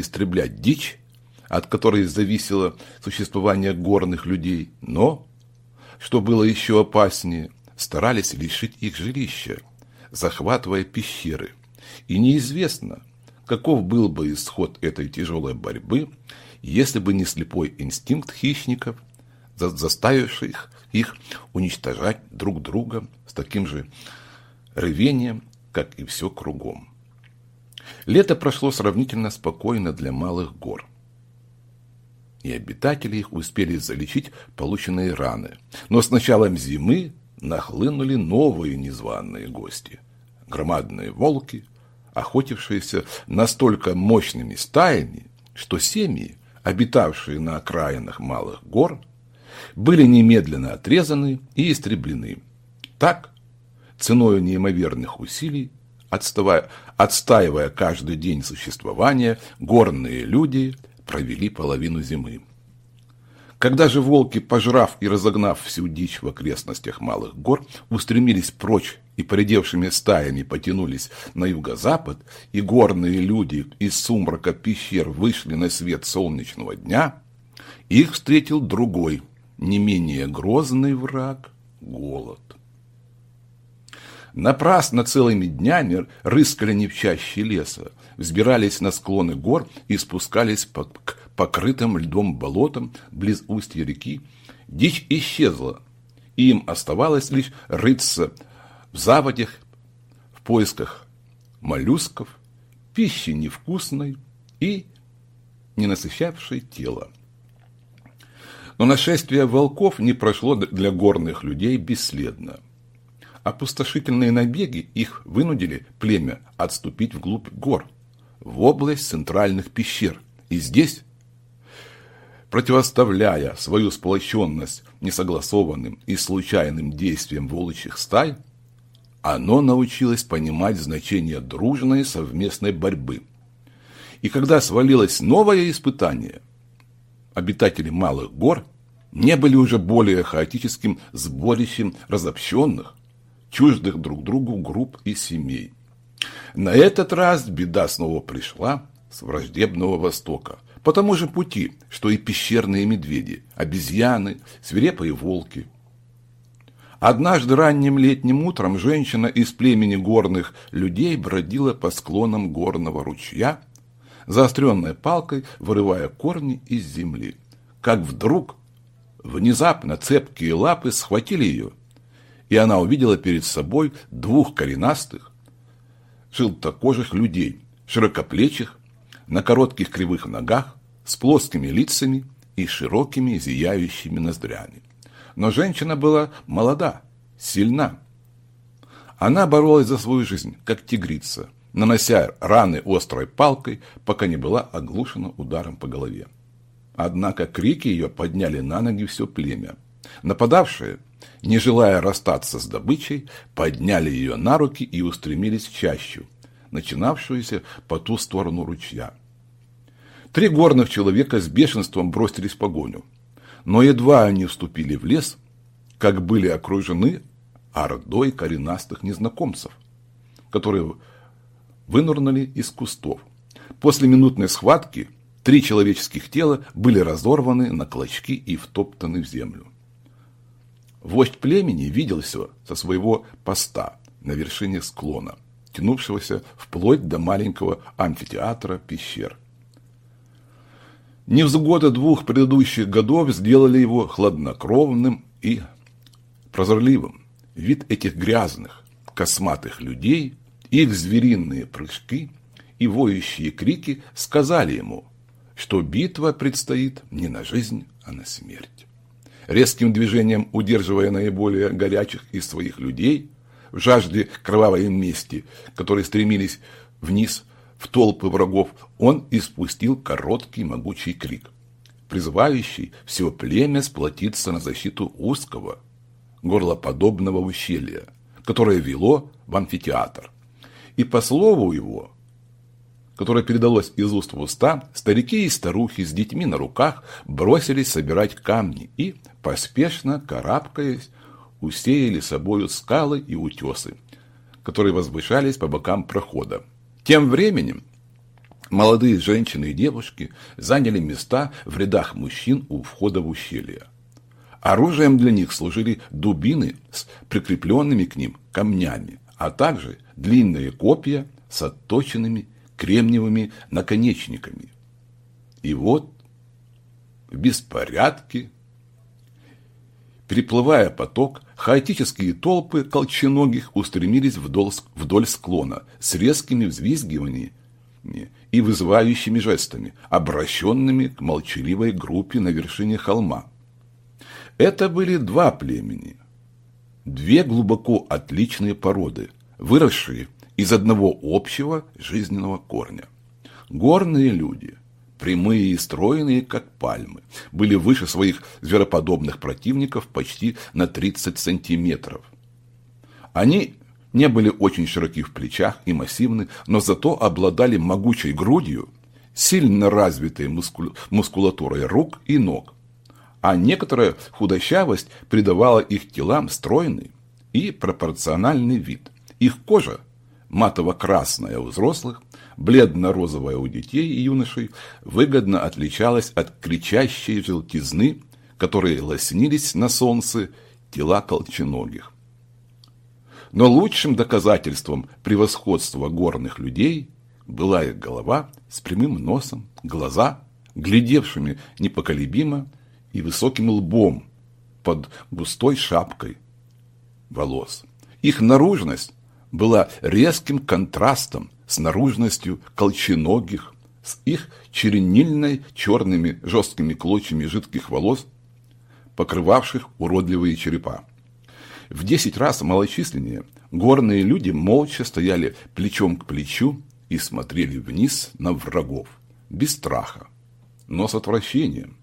истреблять дичь, от которой зависело существование горных людей, но, что было еще опаснее, старались лишить их жилища, захватывая пещеры. И неизвестно, каков был бы исход этой тяжелой борьбы, если бы не слепой инстинкт хищников, заставивших их уничтожать друг друга с таким же рвением, как и все кругом. Лето прошло сравнительно спокойно для малых гор. И обитатели их успели залечить полученные раны. Но с началом зимы нахлынули новые незваные гости. Громадные волки, охотившиеся настолько мощными стаями, что семьи, обитавшие на окраинах малых гор, были немедленно отрезаны и истреблены. Так, ценой неимоверных усилий, отстаивая каждый день существования, горные люди провели половину зимы. Когда же волки, пожрав и разогнав всю дичь в окрестностях малых гор, устремились прочь и поредевшими стаями потянулись на юго-запад, и горные люди из сумрака пещер вышли на свет солнечного дня, их встретил другой, не менее грозный враг – голод. Напрасно целыми днями рыскали не в чаще леса, взбирались на склоны гор и спускались по, к покрытым льдом болотам близ устья реки. Дичь исчезла, и им оставалось лишь рыться в заводях в поисках моллюсков, пищи невкусной и не насыщавшей тело. Но нашествие волков не прошло для горных людей бесследно. Опустошительные набеги их вынудили племя отступить вглубь гор, в область центральных пещер. И здесь, противоставляя свою сплоченность несогласованным и случайным действиям волчьих стай, оно научилось понимать значение дружной совместной борьбы. И когда свалилось новое испытание, обитатели малых гор не были уже более хаотическим сборищем разобщенных, чуждых друг другу групп и семей. На этот раз беда снова пришла с враждебного востока, по тому же пути, что и пещерные медведи, обезьяны, свирепые волки. Однажды ранним летним утром женщина из племени горных людей бродила по склонам горного ручья, заостренной палкой вырывая корни из земли. Как вдруг, внезапно цепкие лапы схватили ее и она увидела перед собой двух коренастых, желтокожих людей, широкоплечих, на коротких кривых ногах, с плоскими лицами и широкими зияющими ноздрями. Но женщина была молода, сильна. Она боролась за свою жизнь, как тигрица, нанося раны острой палкой, пока не была оглушена ударом по голове. Однако крики ее подняли на ноги все племя. Нападавшие не желая расстаться с добычей, подняли ее на руки и устремились в чащу, начинавшуюся по ту сторону ручья. Три горных человека с бешенством бросились в погоню, но едва они вступили в лес, как были окружены ордой коренастых незнакомцев, которые вынурнули из кустов. После минутной схватки три человеческих тела были разорваны на клочки и втоптаны в землю. Вождь племени видел все со своего поста на вершине склона, тянувшегося вплоть до маленького амфитеатра пещер. Невзгоды двух предыдущих годов сделали его хладнокровным и прозорливым. Вид этих грязных, косматых людей, их звериные прыжки и воющие крики сказали ему, что битва предстоит не на жизнь, а на смерть резким движением удерживая наиболее горячих из своих людей, в жажде кровавой мести, которые стремились вниз в толпы врагов, он испустил короткий могучий крик, призывающий все племя сплотиться на защиту узкого, горлоподобного ущелья, которое вело в амфитеатр. И по слову его, которое передалось из уст в уста, старики и старухи с детьми на руках бросились собирать камни и, поспешно карабкаясь, усеяли собою скалы и утесы, которые возвышались по бокам прохода. Тем временем Молодые женщины и девушки заняли места в рядах мужчин у входа в ущелье. Оружием для них служили дубины с прикрепленными к ним камнями, а также длинные копья с отточенными кремниевыми наконечниками. И вот в беспорядке, переплывая поток, хаотические толпы колченогих устремились вдоль, вдоль склона с резкими взвизгиваниями и вызывающими жестами, обращенными к молчаливой группе на вершине холма. Это были два племени, две глубоко отличные породы, выросшие из одного общего жизненного корня. Горные люди, прямые и стройные, как пальмы, были выше своих звероподобных противников почти на 30 сантиметров. Они не были очень широки в плечах и массивны, но зато обладали могучей грудью, сильно развитой мускул... мускулатурой рук и ног, а некоторая худощавость придавала их телам стройный и пропорциональный вид. Их кожа, матово-красная у взрослых, бледно-розовая у детей и юношей, выгодно отличалась от кричащей желтизны, которые лоснились на солнце тела колченогих. Но лучшим доказательством превосходства горных людей была их голова с прямым носом, глаза, глядевшими непоколебимо и высоким лбом под густой шапкой волос. Их наружность была резким контрастом с наружностью колченогих, с их черенильной черными жесткими клочьями жидких волос, покрывавших уродливые черепа. В десять раз малочисленнее горные люди молча стояли плечом к плечу и смотрели вниз на врагов, без страха, но с отвращением.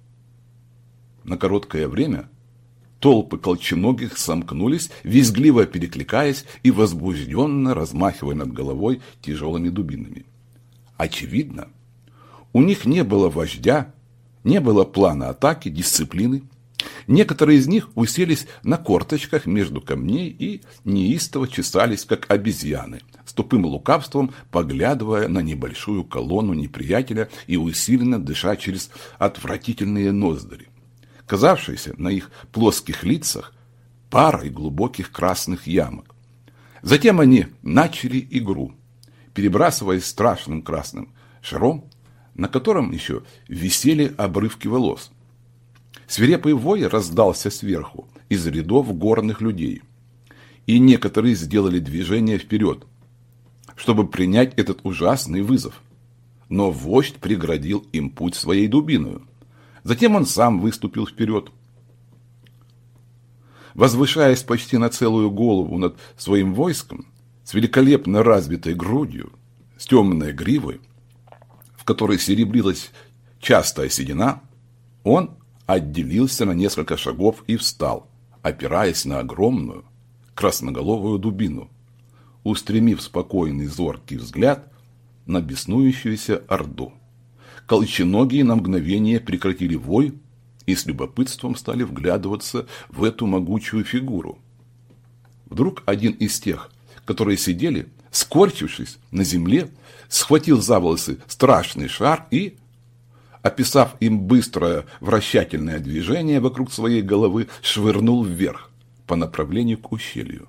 На короткое время толпы колченогих сомкнулись, визгливо перекликаясь и возбужденно размахивая над головой тяжелыми дубинами. Очевидно, у них не было вождя, не было плана атаки, дисциплины, Некоторые из них уселись на корточках между камней и неистово чесались, как обезьяны, с тупым лукавством поглядывая на небольшую колонну неприятеля и усиленно дыша через отвратительные ноздри, казавшиеся на их плоских лицах парой глубоких красных ямок. Затем они начали игру, перебрасываясь страшным красным шаром, на котором еще висели обрывки волос – Свирепый вой раздался сверху, из рядов горных людей. И некоторые сделали движение вперед, чтобы принять этот ужасный вызов. Но вождь преградил им путь своей дубиною. Затем он сам выступил вперед. Возвышаясь почти на целую голову над своим войском, с великолепно развитой грудью, с темной гривой, в которой серебрилась частая седина, он отделился на несколько шагов и встал, опираясь на огромную красноголовую дубину, устремив спокойный зоркий взгляд на беснующуюся орду. Колченогие на мгновение прекратили вой и с любопытством стали вглядываться в эту могучую фигуру. Вдруг один из тех, которые сидели, скорчившись на земле, схватил за волосы страшный шар и, описав им быстрое вращательное движение вокруг своей головы, швырнул вверх по направлению к ущелью.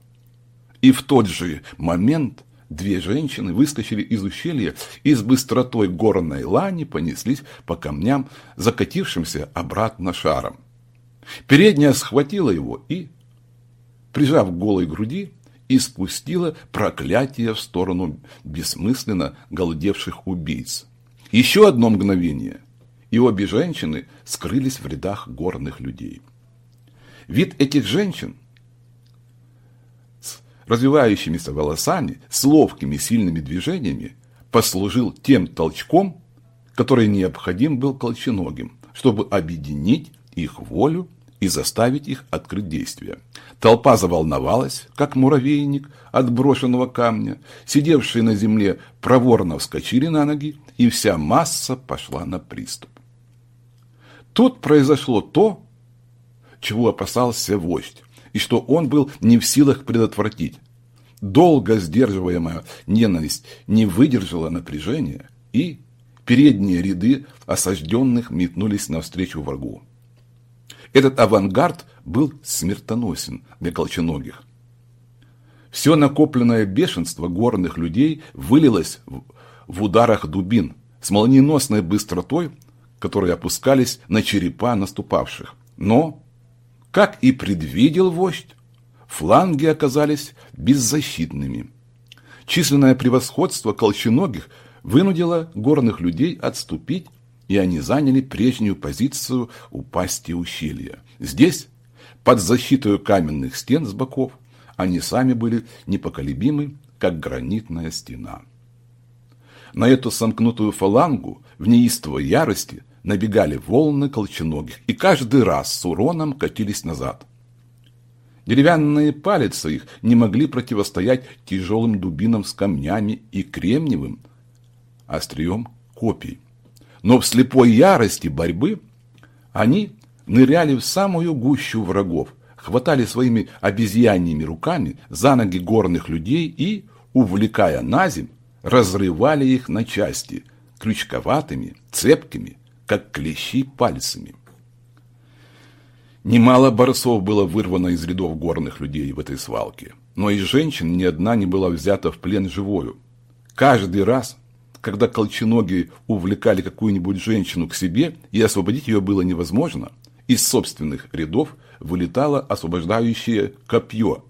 И в тот же момент две женщины выскочили из ущелья и с быстротой горной лани понеслись по камням, закатившимся обратно шаром. Передняя схватила его и, прижав к голой груди, испустила проклятие в сторону бессмысленно голодевших убийц. Еще одно мгновение, и обе женщины скрылись в рядах горных людей. Вид этих женщин развивающимися волосами, с ловкими сильными движениями послужил тем толчком, который необходим был колченогим, чтобы объединить их волю и заставить их открыть действие. Толпа заволновалась, как муравейник от брошенного камня. Сидевшие на земле проворно вскочили на ноги, и вся масса пошла на приступ. Тут произошло то, чего опасался вождь, и что он был не в силах предотвратить. Долго сдерживаемая ненависть не выдержала напряжения и, передние ряды осажденных метнулись навстречу врагу. Этот авангард был смертоносен для колченогих. Все накопленное бешенство горных людей вылилось в ударах дубин с молниеносной быстротой, которые опускались на черепа наступавших. Но, как и предвидел вождь, фланги оказались беззащитными. Численное превосходство колченогих вынудило горных людей отступить, и они заняли прежнюю позицию у пасти ущелья. Здесь, под защитой каменных стен с боков, они сами были непоколебимы, как гранитная стена. На эту сомкнутую фалангу в неистовой ярости набегали волны колченогих и каждый раз с уроном катились назад. Деревянные палицы их не могли противостоять тяжелым дубинам с камнями и кремниевым острием копий. Но в слепой ярости борьбы они ныряли в самую гущу врагов, хватали своими обезьяньими руками за ноги горных людей и, увлекая на земь, разрывали их на части крючковатыми, цепкими, как клещи пальцами. Немало борцов было вырвано из рядов горных людей в этой свалке, но из женщин ни одна не была взята в плен живою. Каждый раз, когда колченогие увлекали какую-нибудь женщину к себе, и освободить ее было невозможно, из собственных рядов вылетало освобождающее копье,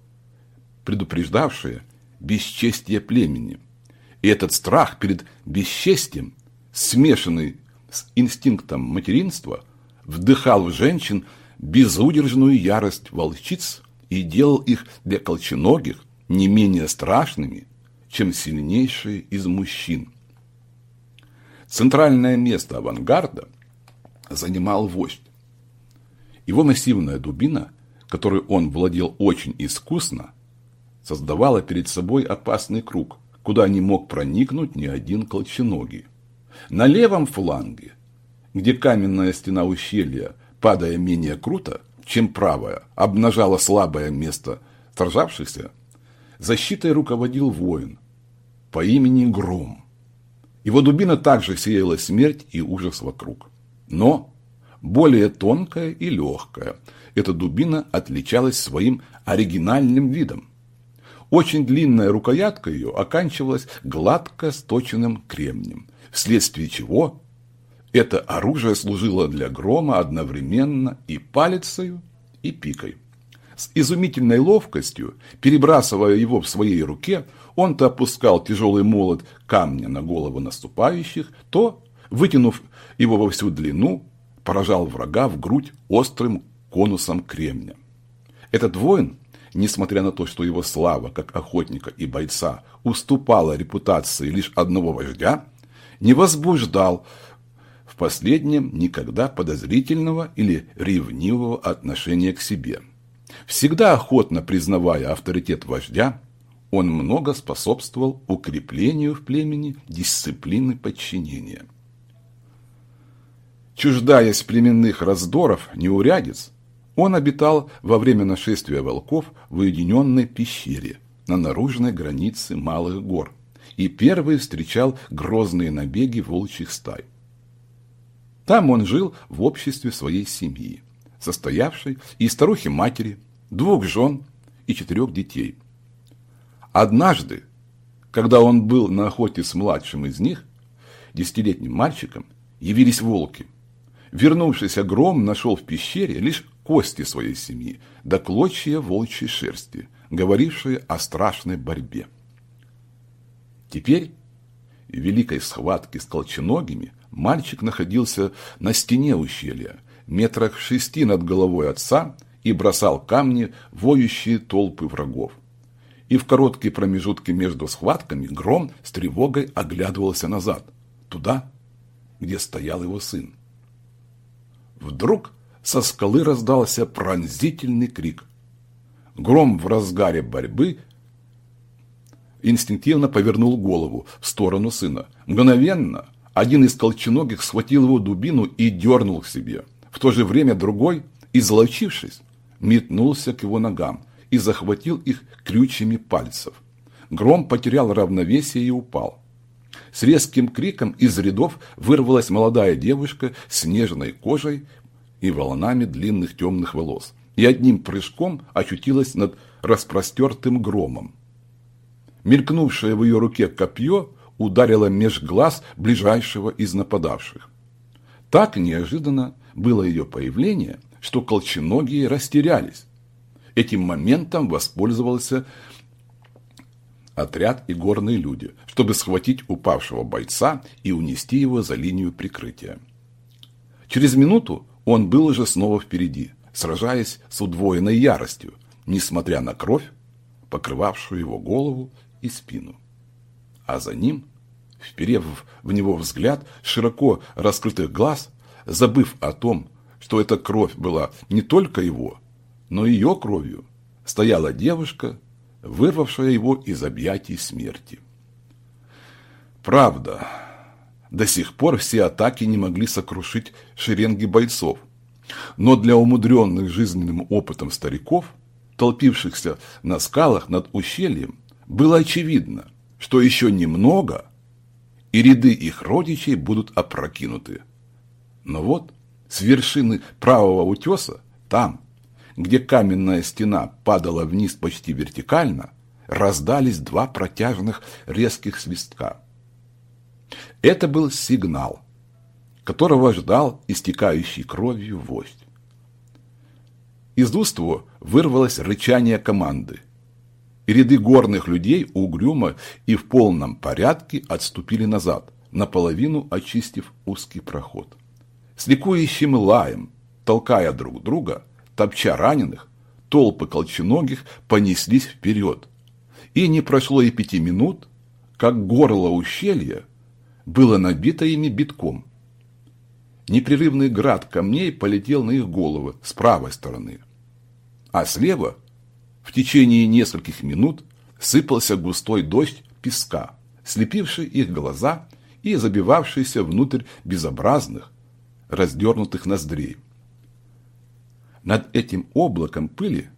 предупреждавшее бесчестие племени. И этот страх перед бесчестием, смешанный с инстинктом материнства, вдыхал в женщин безудержную ярость волчиц и делал их для колченогих не менее страшными, чем сильнейшие из мужчин. Центральное место авангарда занимал вождь. Его массивная дубина, которой он владел очень искусно, создавала перед собой опасный круг, куда не мог проникнуть ни один колченогий. На левом фланге, где каменная стена ущелья, падая менее круто, чем правая, обнажала слабое место сражавшихся, защитой руководил воин по имени Гром. Его дубина также сеяла смерть и ужас вокруг. Но более тонкая и легкая. Эта дубина отличалась своим оригинальным видом. Очень длинная рукоятка ее оканчивалась гладко сточенным кремнем, вследствие чего это оружие служило для грома одновременно и палицей, и пикой. С изумительной ловкостью, перебрасывая его в своей руке, он то опускал тяжелый молот камня на голову наступающих, то, вытянув его во всю длину, поражал врага в грудь острым конусом кремня. Этот воин, несмотря на то, что его слава как охотника и бойца уступала репутации лишь одного вождя, не возбуждал в последнем никогда подозрительного или ревнивого отношения к себе. Всегда охотно признавая авторитет вождя, он много способствовал укреплению в племени дисциплины подчинения. Чуждаясь племенных раздоров, неурядиц, он обитал во время нашествия волков в уединенной пещере на наружной границе Малых гор и первый встречал грозные набеги волчьих стай. Там он жил в обществе своей семьи, состоявшей из старухи-матери, двух жен и четырех детей. Однажды, когда он был на охоте с младшим из них, десятилетним мальчиком, явились волки – Вернувшийся гром нашел в пещере лишь кости своей семьи, да клочья волчьей шерсти, говорившие о страшной борьбе. Теперь, в великой схватке с колченогими, мальчик находился на стене ущелья, метрах шести над головой отца, и бросал камни воющие толпы врагов. И в короткие промежутки между схватками гром с тревогой оглядывался назад, туда, где стоял его сын. Вдруг со скалы раздался пронзительный крик. Гром в разгаре борьбы инстинктивно повернул голову в сторону сына. Мгновенно один из колченогих схватил его дубину и дернул к себе. В то же время другой, излочившись, метнулся к его ногам и захватил их крючьями пальцев. Гром потерял равновесие и упал. С резким криком из рядов вырвалась молодая девушка с нежной кожей и волнами длинных темных волос, и одним прыжком очутилась над распростертым громом. Мелькнувшее в ее руке копье ударило меж глаз ближайшего из нападавших. Так неожиданно было ее появление, что колченогие растерялись. Этим моментом воспользовался отряд и горные люди, чтобы схватить упавшего бойца и унести его за линию прикрытия. Через минуту он был уже снова впереди, сражаясь с удвоенной яростью, несмотря на кровь, покрывавшую его голову и спину. А за ним, вперев в него взгляд широко раскрытых глаз, забыв о том, что эта кровь была не только его, но и ее кровью, стояла девушка вырвавшая его из объятий смерти. Правда, до сих пор все атаки не могли сокрушить шеренги бойцов, но для умудренных жизненным опытом стариков, толпившихся на скалах над ущельем, было очевидно, что еще немного, и ряды их родичей будут опрокинуты. Но вот с вершины правого утеса, там, где каменная стена падала вниз почти вертикально, раздались два протяжных резких свистка. Это был сигнал, которого ждал истекающий кровью вождь. Из уст его вырвалось рычание команды, ряды горных людей угрюмо и в полном порядке отступили назад, наполовину очистив узкий проход. С ликующим лаем, толкая друг друга, топча раненых, толпы колченогих понеслись вперед. И не прошло и пяти минут, как горло ущелья было набито ими битком. Непрерывный град камней полетел на их головы с правой стороны. А слева в течение нескольких минут сыпался густой дождь песка, слепивший их глаза и забивавшийся внутрь безобразных, раздернутых ноздрей. Над этим облаком пыли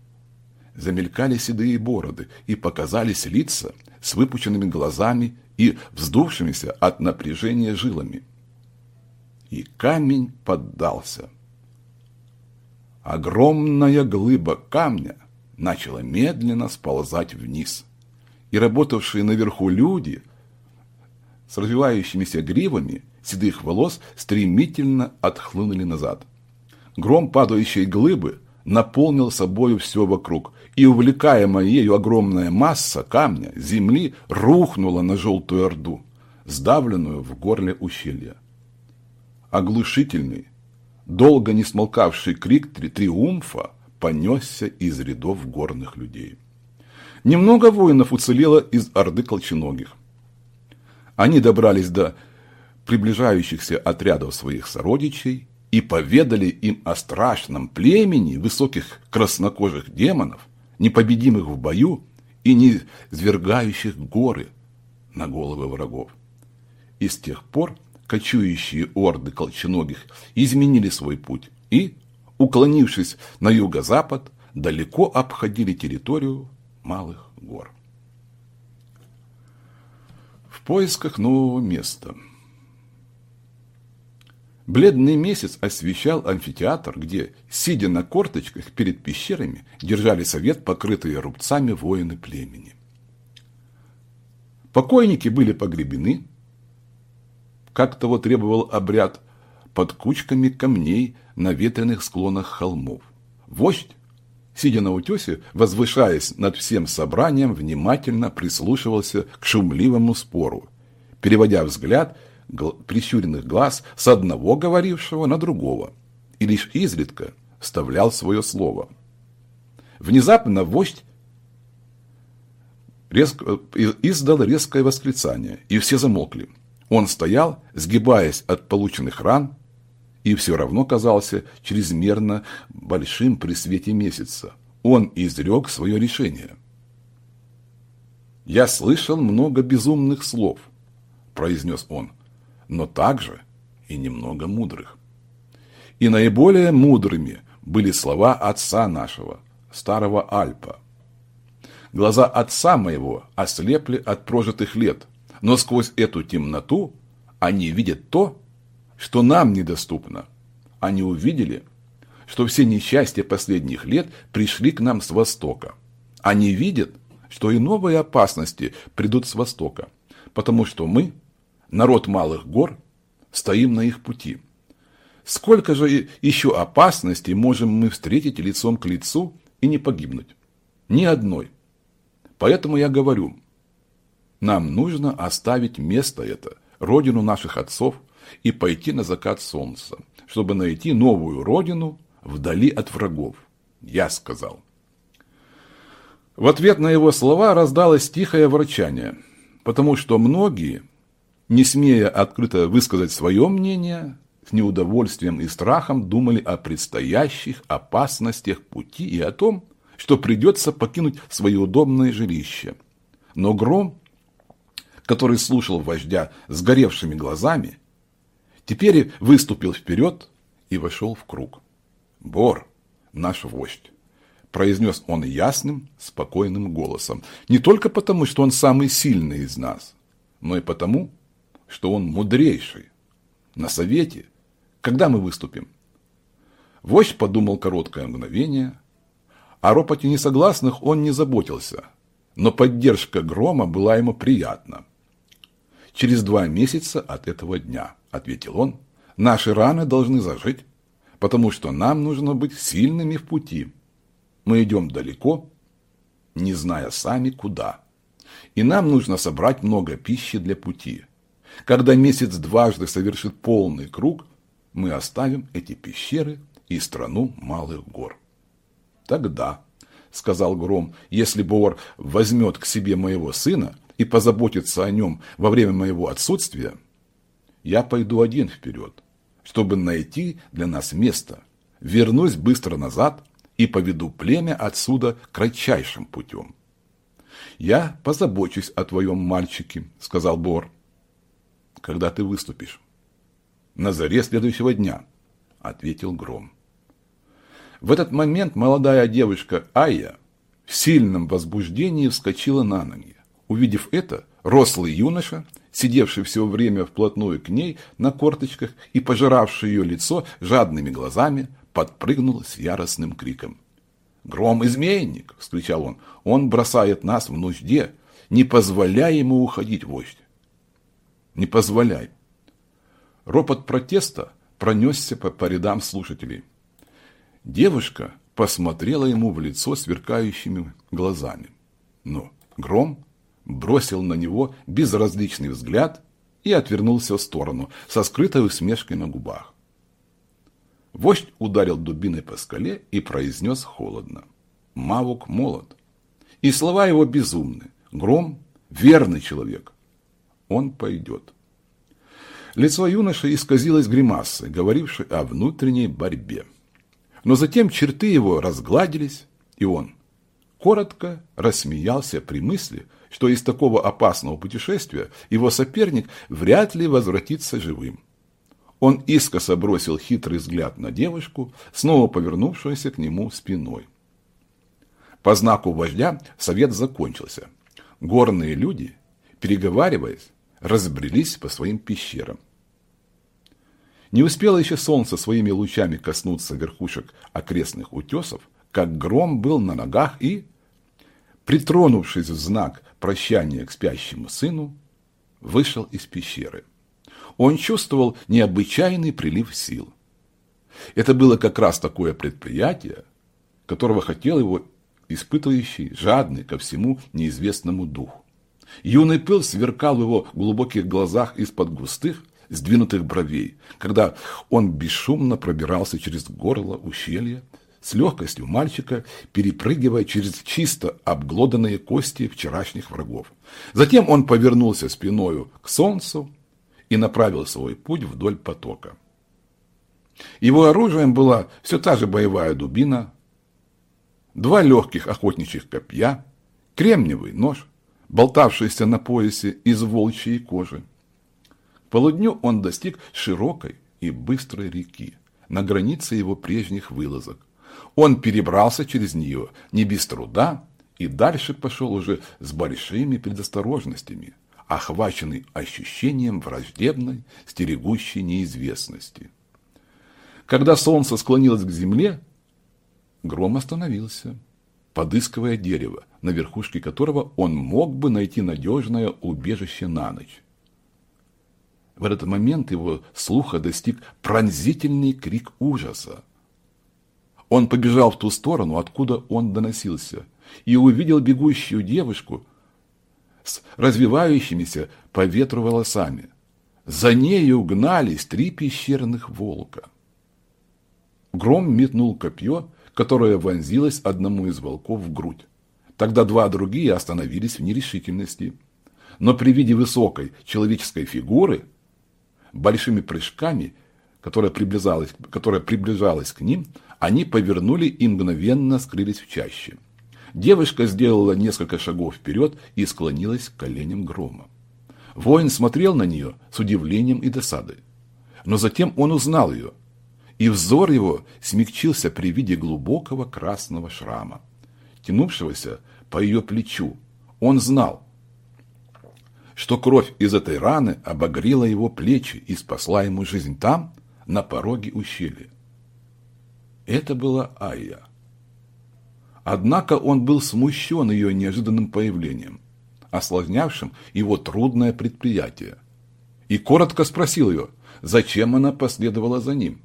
замелькали седые бороды и показались лица с выпученными глазами и вздувшимися от напряжения жилами. И камень поддался. Огромная глыба камня начала медленно сползать вниз, и работавшие наверху люди с развивающимися гривами седых волос стремительно отхлынули назад. Гром падающей глыбы наполнил собою все вокруг, и увлекаемая ею огромная масса камня, земли, рухнула на желтую орду, сдавленную в горле ущелья. Оглушительный, долго не смолкавший крик три триумфа понесся из рядов горных людей. Немного воинов уцелело из орды колченогих. Они добрались до приближающихся отрядов своих сородичей и поведали им о страшном племени высоких краснокожих демонов, непобедимых в бою и не звергающих горы на головы врагов. И с тех пор кочующие орды колченогих изменили свой путь и, уклонившись на юго-запад, далеко обходили территорию малых гор. В поисках нового места – Бледный месяц освещал амфитеатр, где, сидя на корточках перед пещерами, держали совет покрытые рубцами воины племени. Покойники были погребены, как того требовал обряд, под кучками камней на ветреных склонах холмов. Вождь, сидя на утесе, возвышаясь над всем собранием, внимательно прислушивался к шумливому спору, переводя взгляд – прищуренных глаз с одного говорившего на другого и лишь изредка вставлял свое слово. Внезапно вождь резко, издал резкое восклицание, и все замолкли. Он стоял, сгибаясь от полученных ран, и все равно казался чрезмерно большим при свете месяца. Он изрек свое решение. «Я слышал много безумных слов», – произнес он но также и немного мудрых. И наиболее мудрыми были слова отца нашего, старого Альпа. Глаза отца моего ослепли от прожитых лет, Но сквозь эту темноту они видят то, что нам недоступно. Они увидели, что все несчастья последних лет пришли к нам с Востока. Они видят, что и новые опасности придут с Востока, потому что мы, народ малых гор, стоим на их пути. Сколько же еще опасностей можем мы встретить лицом к лицу и не погибнуть? Ни одной. Поэтому я говорю, нам нужно оставить место это, родину наших отцов, и пойти на закат солнца, чтобы найти новую родину вдали от врагов. Я сказал. В ответ на его слова раздалось тихое ворчание, потому что многие, не смея открыто высказать свое мнение, с неудовольствием и страхом думали о предстоящих опасностях пути и о том, что придется покинуть свои удобные жилища. Но Гром, который слушал вождя с горевшими глазами, теперь выступил вперед и вошел в круг. «Бор, наш вождь», – произнес он ясным, спокойным голосом, не только потому, что он самый сильный из нас, но и потому, что он мудрейший. На совете когда мы выступим? Вождь подумал короткое мгновение. О ропоте несогласных он не заботился, но поддержка грома была ему приятна. «Через два месяца от этого дня», – ответил он, – «наши раны должны зажить, потому что нам нужно быть сильными в пути. Мы идем далеко, не зная сами куда, и нам нужно собрать много пищи для пути. Когда месяц дважды совершит полный круг, мы оставим эти пещеры и страну малых гор. Тогда, сказал Гром, если Боор возьмет к себе моего сына и позаботится о нем во время моего отсутствия, я пойду один вперед, чтобы найти для нас место, вернусь быстро назад и поведу племя отсюда кратчайшим путем. «Я позабочусь о твоем мальчике», — сказал Бор. «Когда ты выступишь?» на заре следующего дня», – ответил Гром. В этот момент молодая девушка Айя в сильном возбуждении вскочила на ноги. Увидев это, рослый юноша, сидевший все время вплотную к ней на корточках и пожиравший ее лицо жадными глазами, подпрыгнул с яростным криком. «Гром изменник!» – вскричал он. «Он бросает нас в нужде! Не позволяй ему уходить, вождь!» «Не позволяй!» Ропот протеста пронесся по, по рядам слушателей. Девушка посмотрела ему в лицо сверкающими глазами. Но Гром бросил на него безразличный взгляд и отвернулся в сторону, со скрытой усмешкой на губах. Вождь ударил дубиной по скале и произнес холодно. Мавук молод. И слова его безумны. Гром – верный человек. Он пойдет. Лицо юноши исказилось гримасой, говорившей о внутренней борьбе. Но затем черты его разгладились, и он коротко рассмеялся при мысли, что из такого опасного путешествия его соперник вряд ли возвратится живым. Он искоса бросил хитрый взгляд на девушку, снова повернувшуюся к нему спиной. По знаку вождя совет закончился. Горные люди, переговариваясь, разбрелись по своим пещерам. Не успело еще солнце своими лучами коснуться верхушек окрестных утесов, как гром был на ногах и, притронувшись в знак прощания к спящему сыну, вышел из пещеры. Он чувствовал необычайный прилив сил. Это было как раз такое предприятие, которого хотел его испытывающий, жадный ко всему неизвестному духу. Юный пыл сверкал в его глубоких глазах из-под густых, сдвинутых бровей, когда он бесшумно пробирался через горло ущелья, с легкостью мальчика, перепрыгивая через чисто обглоданные кости вчерашних врагов. Затем он повернулся спиною к солнцу и направил свой путь вдоль потока. Его оружием была все та же боевая дубина, два легких охотничьих копья, кремниевый нож, болтавшийся на поясе из волчьей кожи. К полудню он достиг широкой и быстрой реки, на границе его прежних вылазок. Он перебрался через нее не без труда и дальше пошел уже с большими предосторожностями, охваченный ощущением враждебной, стерегущей неизвестности. Когда солнце склонилось к земле, гром остановился, подыскивая дерево, на верхушке которого он мог бы найти надежное убежище на ночь. В этот момент его слуха достиг пронзительный крик ужаса. Он побежал в ту сторону, откуда он доносился, и увидел бегущую девушку с развивающимися по ветру волосами. За нею гнались три пещерных волка. Гром метнул копье, которое вонзилось одному из волков в грудь. Тогда два другие остановились в нерешительности. Но при виде высокой человеческой фигуры – большими прыжками, которая приближалась, которая приближалась к ним, они повернули и мгновенно скрылись в чаще. Девушка сделала несколько шагов вперед и склонилась к коленям грома. Воин смотрел на нее с удивлением и досадой. Но затем он узнал ее, и взор его смягчился при виде глубокого красного шрама, тянувшегося по ее плечу. Он знал, что кровь из этой раны обогрела его плечи и спасла ему жизнь там, на пороге ущелья. Это была Айя. Однако он был смущен ее неожиданным появлением, осложнявшим его трудное предприятие, и коротко спросил ее, зачем она последовала за ним.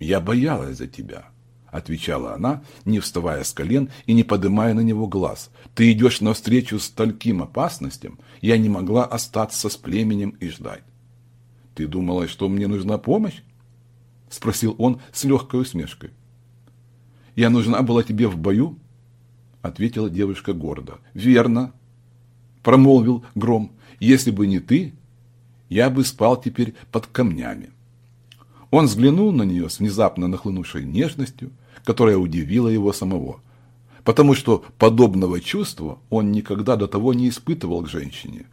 «Я боялась за тебя», отвечала она, не вставая с колен и не поднимая на него глаз. Ты идешь навстречу с таким опасностям, я не могла остаться с племенем и ждать. Ты думала, что мне нужна помощь? Спросил он с легкой усмешкой. Я нужна была тебе в бою? Ответила девушка гордо. Верно, промолвил Гром. Если бы не ты, я бы спал теперь под камнями. Он взглянул на нее с внезапно нахлынувшей нежностью, которая удивила его самого. Потому что подобного чувства он никогда до того не испытывал к женщине.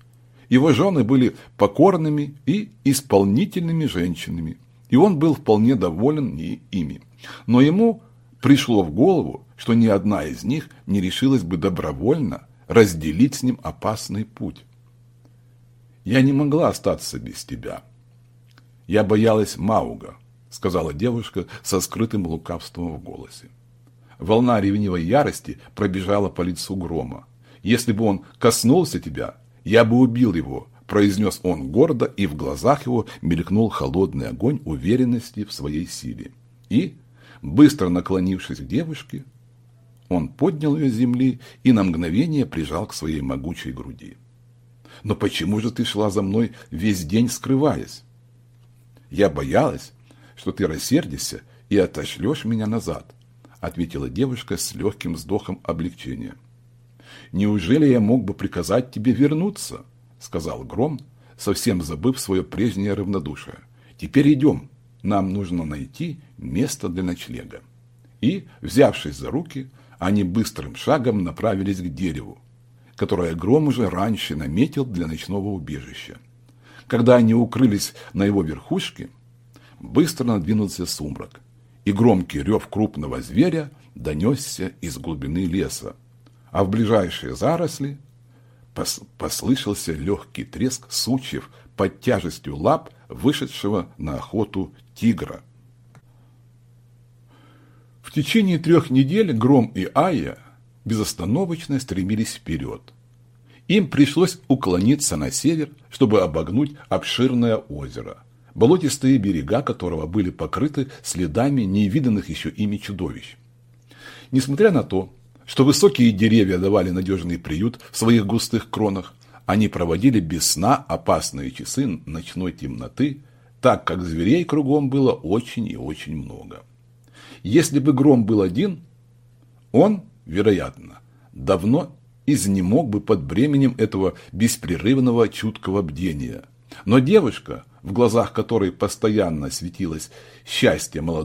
Его жены были покорными и исполнительными женщинами, и он был вполне доволен ими. Но ему пришло в голову, что ни одна из них не решилась бы добровольно разделить с ним опасный путь. «Я не могла остаться без тебя. Я боялась Мауга, сказала девушка со скрытым лукавством в голосе. Волна ревнивой ярости пробежала по лицу грома. «Если бы он коснулся тебя, я бы убил его», произнес он гордо, и в глазах его мелькнул холодный огонь уверенности в своей силе. И, быстро наклонившись к девушке, он поднял ее с земли и на мгновение прижал к своей могучей груди. «Но почему же ты шла за мной весь день, скрываясь?» «Я боялась, что ты рассердишься и отошлешь меня назад», ответила девушка с легким вздохом облегчения. «Неужели я мог бы приказать тебе вернуться?» Сказал Гром, совсем забыв свое прежнее равнодушие. «Теперь идем, нам нужно найти место для ночлега». И, взявшись за руки, они быстрым шагом направились к дереву, которое Гром уже раньше наметил для ночного убежища. Когда они укрылись на его верхушке, быстро надвинулся сумрак, и громкий рев крупного зверя донесся из глубины леса, а в ближайшие заросли пос послышался легкий треск сучьев под тяжестью лап вышедшего на охоту тигра. В течение трех недель Гром и Ая безостановочно стремились вперед. Им пришлось уклониться на север, чтобы обогнуть обширное озеро – болотистые берега которого были покрыты следами невиданных еще ими чудовищ. Несмотря на то, что высокие деревья давали надежный приют в своих густых кронах, они проводили без сна опасные часы ночной темноты, так как зверей кругом было очень и очень много. Если бы Гром был один, он, вероятно, давно изнемог бы под бременем этого беспрерывного чуткого бдения. Но девушка, в глазах которой постоянно светилось счастье молодой